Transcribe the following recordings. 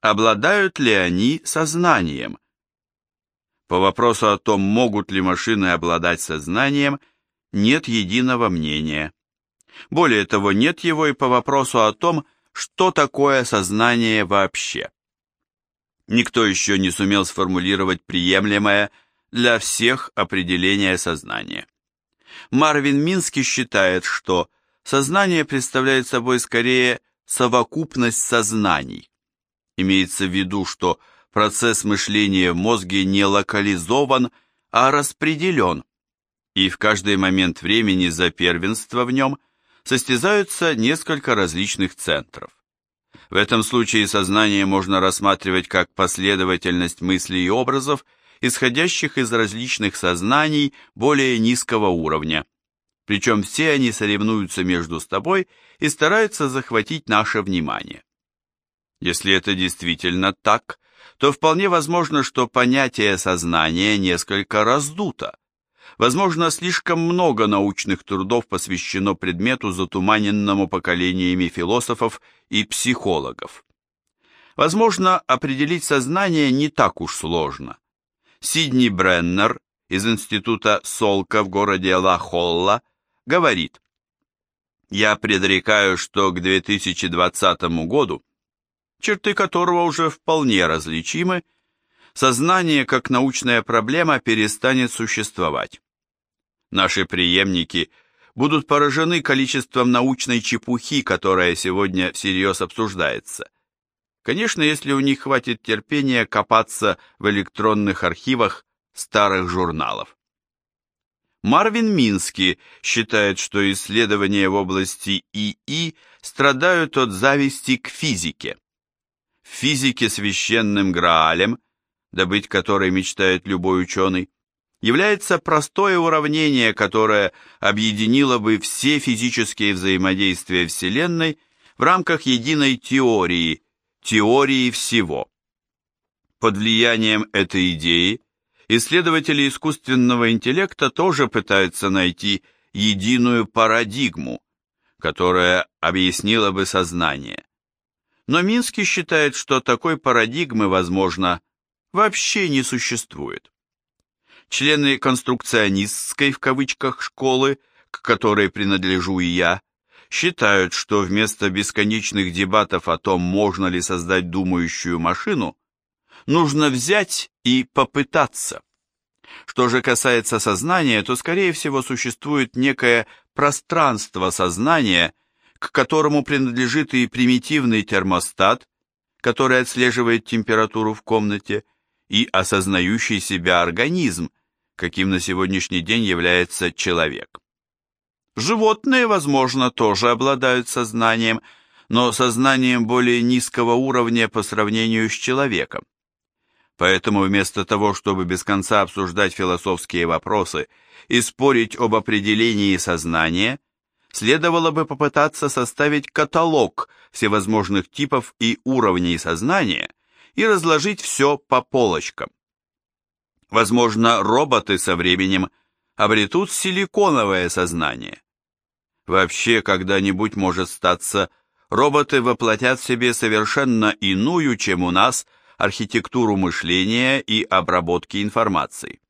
Обладают ли они сознанием? По вопросу о том, могут ли машины обладать сознанием, нет единого мнения. Более того, нет его и по вопросу о том, что такое сознание вообще. Никто еще не сумел сформулировать приемлемое для всех определение сознания. Марвин Минский считает, что сознание представляет собой скорее совокупность сознаний. Имеется в виду, что процесс мышления в мозге не локализован, а распределен, и в каждый момент времени за первенство в нем состязаются несколько различных центров. В этом случае сознание можно рассматривать как последовательность мыслей и образов, исходящих из различных сознаний более низкого уровня. Причем все они соревнуются между собой и стараются захватить наше внимание. Если это действительно так, то вполне возможно, что понятие сознания несколько раздуто. Возможно, слишком много научных трудов посвящено предмету, затуманенному поколениями философов и психологов. Возможно, определить сознание не так уж сложно. Сидни Бреннер из института Солка в городе Ла-Холла говорит, «Я предрекаю, что к 2020 году, черты которого уже вполне различимы, сознание как научная проблема перестанет существовать. Наши преемники будут поражены количеством научной чепухи, которая сегодня всерьез обсуждается. Конечно, если у них хватит терпения копаться в электронных архивах старых журналов. Марвин Мински считает, что исследования в области ИИ страдают от зависти к физике. Физике священным Граалем, добыть который мечтает любой ученый, является простое уравнение, которое объединило бы все физические взаимодействия Вселенной в рамках единой теории, теории всего. Под влиянием этой идеи исследователи искусственного интеллекта тоже пытаются найти единую парадигму, которая объяснила бы сознание. Но Минский считает, что такой парадигмы, возможно, вообще не существует. Члены конструкционистской в кавычках школы, к которой принадлежу и я, считают, что вместо бесконечных дебатов о том, можно ли создать думающую машину, нужно взять и попытаться. Что же касается сознания, то, скорее всего, существует некое пространство сознания, к которому принадлежит и примитивный термостат, который отслеживает температуру в комнате, и осознающий себя организм, каким на сегодняшний день является человек. Животные, возможно, тоже обладают сознанием, но сознанием более низкого уровня по сравнению с человеком. Поэтому вместо того, чтобы без конца обсуждать философские вопросы и спорить об определении сознания, следовало бы попытаться составить каталог всевозможных типов и уровней сознания и разложить все по полочкам. Возможно, роботы со временем обретут силиконовое сознание. Вообще, когда-нибудь может статься, роботы воплотят в себе совершенно иную, чем у нас, архитектуру мышления и обработки информации.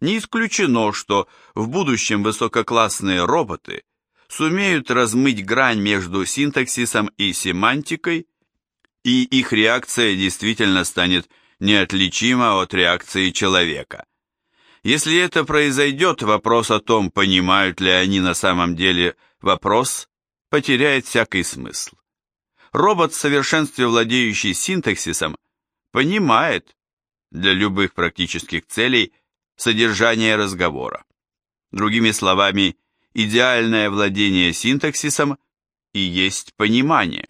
Не исключено, что в будущем высококлассные роботы сумеют размыть грань между синтаксисом и семантикой, и их реакция действительно станет неотличима от реакции человека. Если это произойдет, вопрос о том, понимают ли они на самом деле вопрос, потеряет всякий смысл. Робот, в совершенстве владеющий синтаксисом, понимает для любых практических целей содержание разговора. Другими словами, идеальное владение синтаксисом и есть понимание.